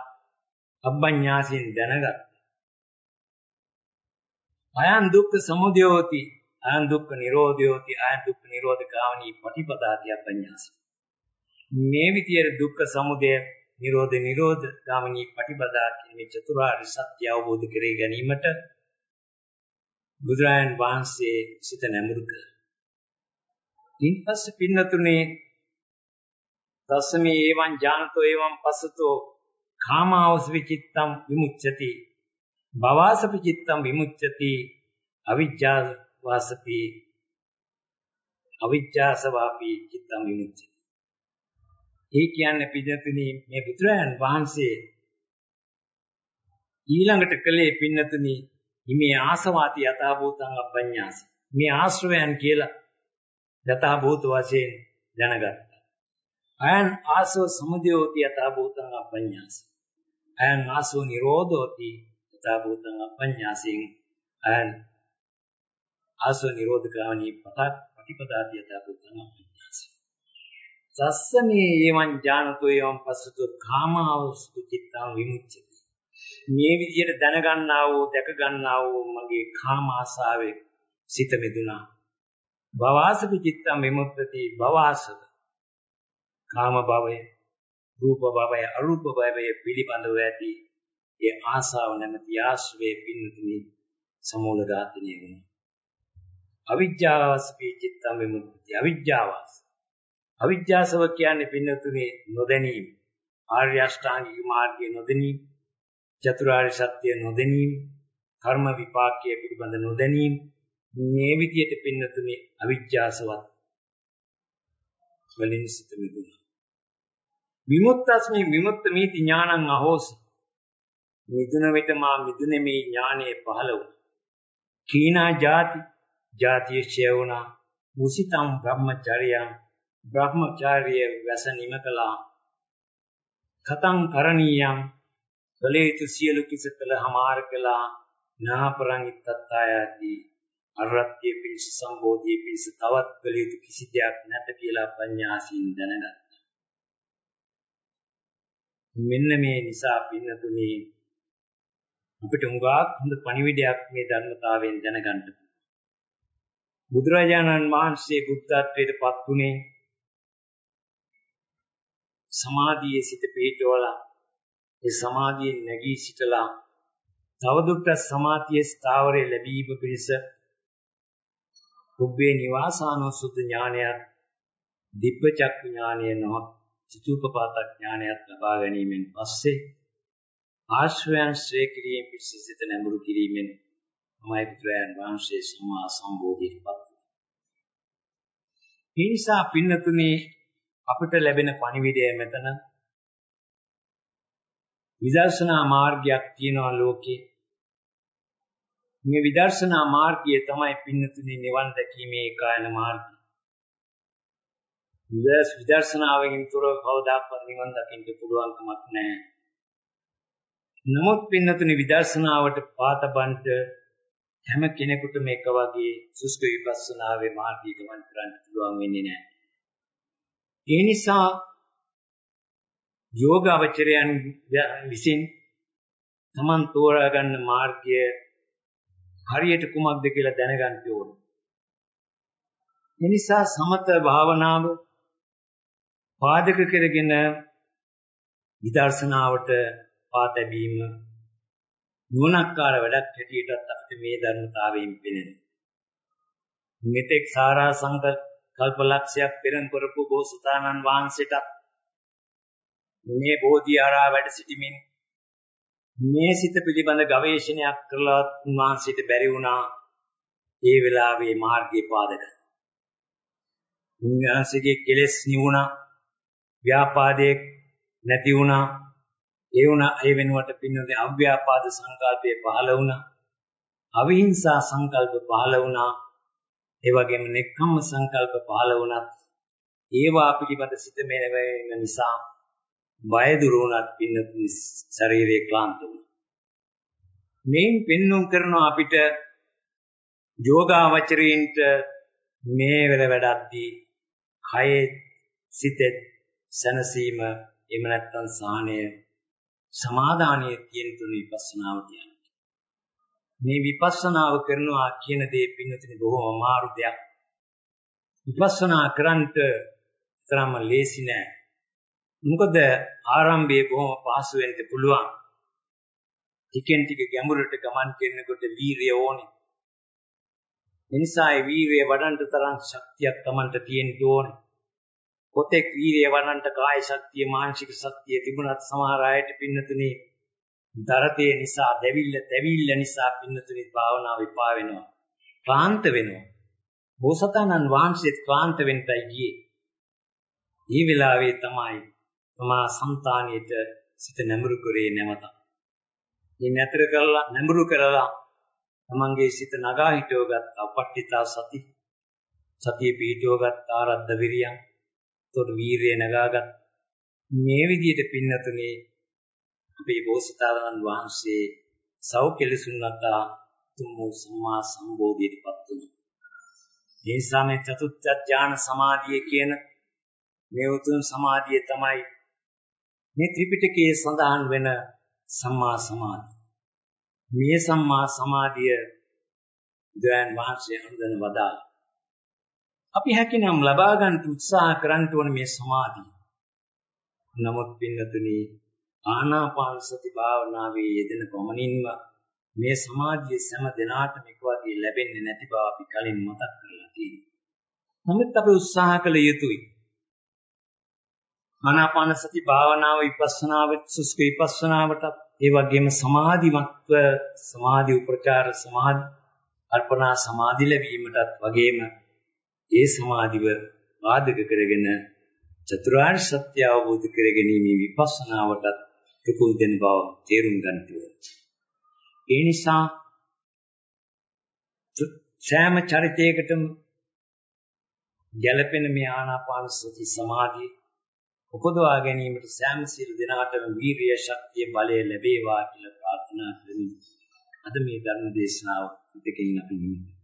අබ්බඤ්ඤාසින් දැනගත්. අයං දුක්ඛ සමුදයෝති අයං දුක්ඛ නිරෝධයෝති අයං දුක්ඛ නිරෝධ ගාමිනී පටිපදාති අබ්බඤ්ඤාසි. මේ විදියට දුක්ඛ සමුදය නිරෝධ නිරෝධ ගාමිනී පටිපදා කියන මේ චතුරාර්ය සත්‍ය අවබෝධ කර ගැනීමට බුදුරයන් වහන්සේ සිත නැඹුරු කළා. ඊපස්සේ පින්නතුනේ තස්මේ එවං ඥානතෝ එවං පසතෝ කාමාවසවි චිත්තම් විමුච්ඡති භවාසපි චිත්තම් විමුච්ඡති අවිජ්ජා වාසපි අවිජ්ජාසවාපි චිත්තම් විමුච්ඡති ඒ කියන්නේ පින්නතුනි මේ බුදුරයන් වහන්සේ ඊළඟට කළේ පින්නතුනි මේ ආසවාති යථාභූතං අබ්බඤ්ඤාසි. මේ ආශ්‍රවයන් කියලා යථාභූත වශයෙන් දැනගත්තා. අයන් ආසෝ සමුදයෝති යථාභූතං අබ්බඤ්ඤාසි. අයන් ආසෝ නිරෝධෝති යථාභූතං අබ්බඤ්ඤාසින් අයන් ආසෝ නිරෝධ ගාමී පතක් ප්‍රතිපදාති යථාභූතං අබ්බඤ්ඤාසි. සස්සනේ යමං ඥානතෝ යම් පසුතු කාමාවස්තු චිත්තං විමුච්ඡති මේ විදිහට දැනගන්නා වූ දැක ගන්නා වූ මගේ කාම ආසාවේ සිත මෙදුනා භවාසපි චිත්තං විමුක්තති භවාසව කාම භවය රූප භවය අරූප භවය පිළිබඳව ඇති ඒ ආසාව නැමැති ආශ්‍රවේ පින්නතුනි සමූල ඝාතනය වෙනවා අවිජ්ජාවස්පි චිත්තං විමුක්ති අවිජ්ජාවස් අවිජ්ජාසව කියන්නේ පින්නතුනේ නොදැනීම. ආර්ය අෂ්ටාංගික මාර්ගයේ නොදැනීම. චතුරාර්ය සත්‍ය නොදැනීම. කර්ම විපාකයේ පිළිබඳ නොදැනීම. මේ විදියට පින්නතුනේ අවිජ්ජාසවත් වලින් සිත මිදුණා. විමුක්තස්මි විමුක්ත මීති ඥානං අහෝසි. මිදුන විට මා මිදුනේ මේ ඥානයේ පහළ වුණා. කීනා ಜಾති ಜಾතිය ඡය වුණා. මුසිතම් බ්‍රහ්මචර්යං බ්‍රහ්මචාර්ය වැස නිම කළා. කතං කරණීයං කළ යුතු සියලු කිස කළ හමාර කළා. නාපරං ඉත්තත්තායදී අරත්‍ය පිණිස සම්බෝධිය පිණිස තවත් කළ යුතු කිසි දෙයක් නැත කියලා පඤ්ඤාසීන් දැනගත්තා. මෙන්න මේ නිසා පින්නතුනි අපිට උගාක් හොඳ පණිවිඩයක් මේ ධර්මතාවයෙන් දැනගන්න බුදුරජාණන් වහන්සේ බුද්ධත්වයට පත් වුණේ සමාධියේ සිට පිහිටවලා ඒ සමාධියෙන් නැගී සිටලා තවදුරටත් සමාධියේ ස්ථාවරය ලැබීම පිණිස කුබ්බේ නිවාසානුසුත ඥානයත් දිබ්බචක්ඛ ඥානය නොහොත් චිතුපපාත ඥානයත් ලබා ගැනීමෙන් පස්සේ ආශ්‍රයයන් ශ්‍රේ කිරීම පිසිත නැඹුරු කිරීමෙන් තමයි බුදුරයන් වහන්සේ සම්මා සම්බෝධියටපත් ඒ නිසා පින්නතුනි අපිට ලැබෙන පණිවිඩය මෙතන විදර්ශනා මාර්ගයක් තියෙනවා ලෝකේ මේ විදර්ශනා මාර්ගය තමයි පින්නතුනි නිවන් දැකීමේ කායන මාර්ගය විදර්ශනාවෙන් තොරව කවදාකවත් නිවන් දකින්න පුළුවන් කමක් නැහැ. නමුත් පින්නතුනි විදර්ශනාවට පාතබන්ට හැම කෙනෙකුටම එක වගේ සුස්ත විපස්සනාවේ මාර්ගය ගමන් කරන්න පුළුවන් වෙන්නේ නැහැ. ඒ නිසා යෝගාවචරයන් විසින් තමන් තෝරා ගන්න මාර්ගය හරියට කුමක්ද කියලා දැනගන්න ඕනේ. ඒ නිසා සමත භාවනාව පාදක කරගෙන විදර්ශනාවට පාතැබීම නුවණක්කාර වැඩක් හැටියටත් අපිට මේ ධර්මතාවයෙන් පෙනෙනවා. මෙතෙක් සාරා සංකල්ප ලක්ෂයක් පෙරම් කරපු බෝසතාණන් වහන්සේට මේ බෝධි ආරා වැඩ සිටිමින් මේ සිත පිළිබඳ ගවේෂණයක් කරලා උන්වහන්සේට බැරි වුණා ඒ වෙලාවේ මාර්ගය පාදක. උන්වහන්සේගේ කෙලෙස් නිවුණා ව්‍යාපාදයේ නැති වුණා. ඒ වුණා ඒ වෙනුවට පින්නදී අව්‍යාපාද සංකල්පය පහළ වුණා. අවිහිංසා සංකල්ප පහළ වුණා. ඒ වගේම නෙක්ඛම්ම සංකල්ප පහළ වුණත් ඒවා පිළිබඳ සිත මෙනෙවෙන නිසා බය දුරු වුණත් පින්නදී ශරීරේ ක්ලාන්ත වුණා. මේන් පෙන්වුම් කරන අපිට යෝගාවචරයින්ට මේ වෙල වැඩක්දී කයේ සිතේ සැනසීම එහෙම නැත්නම් සාහනය සමාදානයේ තියෙන තුන විපස්සනාව කියන්නේ. මේ විපස්සනාව කරනවා කියන දේ පින්නතුනි බොහොම අමාරු දෙයක්. විපස්සනා කරන්ට තරම ලේසි නෑ. මොකද ආරම්භයේ බොහොම පහසු වෙන්න පුළුවන්. ටිකෙන් ටික ගැඹුරට ගමන් කරනකොට වීරිය ඕනේ. එනිසා ඒ වීරිය වඩන්ට තරම් ශක්තියක් Tamanට තියෙන්න ඕනේ. කොතෙක් වීරිය වඩන්නට කාය ශක්තිය මානසික ශක්තිය තිබුණත් සමහර අයට පින්නතුනේ දරතේ නිසා දෙවිල්ල දෙවිල්ල නිසා පින්නතුනේ භාවනාව විපා වෙනවා. ක්ලාන්ත වෙනවා. බෝසතාණන් වහන්සේ ක්ලාන්ත වෙන්නයි ගියේ. මේ වෙලාවේ තමයි තමා సంతානියට සිත නැඹුරු කරේ නැවත. මේ නැතර කරලා නැඹුරු කරලා තමන්ගේ සිත නගා හිටවගත් අපට්ඨිතා සති. සතිය පිහිටවගත් ආරද්ධ විරියන්. එතකොට වීරිය නගාගත් මේ විදිහට පින්නතුනේ අපේ බෝසතාණන් වහන්සේ සෞඛ්‍යලසුන් අතා තුම් සම්මා සම්බෝධියටපත් වුණා. ඒ නිසා මේ චතුත්ථ ඥාන සමාධිය කියන මේ උතුම් සමාධිය තමයි මේ ත්‍රිපිටකයේ සඳහන් වෙන සම්මා සමාධිය. මේ සම්මා සමාධිය දයන් වහන්සේ හඳුන වදාළා. අපි හැකිනම් ලබා ගන්න උත්සාහ කරන්න ඕන මේ සමාධිය. නමුත් පින්නතුනි ආනාපාන සති භාවනාවේ යෙදෙන පමණින්ම මේ සමාධිය සෑම දිනාටම එක වගේ ලැබෙන්නේ නැති බව අපි කලින් මතක් කරලා තියෙනවා. නමුත් අපි උත්සාහ කළ යුතුයි. ආනාපාන සති භාවනාව විපස්සනාව සුස්ක විපස්සනාවට ඒ වගේම සමාධිමත්ව සමාධි උපචාර සමාධි අර්පණා සමාධි ලැබීමටත් වගේම ඒ සමාධිව බාධක කරගෙන චතුරාර්ය සත්‍ය අවබෝධ කරගැනීමේ විපස්සනාවටත් රුකුල් දෙන බව තේරුම් ගන්න ඕනේ. ඒ නිසා සෑම චරිතයකටම ගැළපෙන මේ ආනාපාන සති සමාධිය උපදවා ගැනීමට සෑම සියලු දෙනාටම වීරිය ශක්තිය බලය ලැබේවා කියලා ප්‍රාර්ථනා කරමින් අද මේ ධර්ම දේශනාව දෙකකින් අපි නිමිති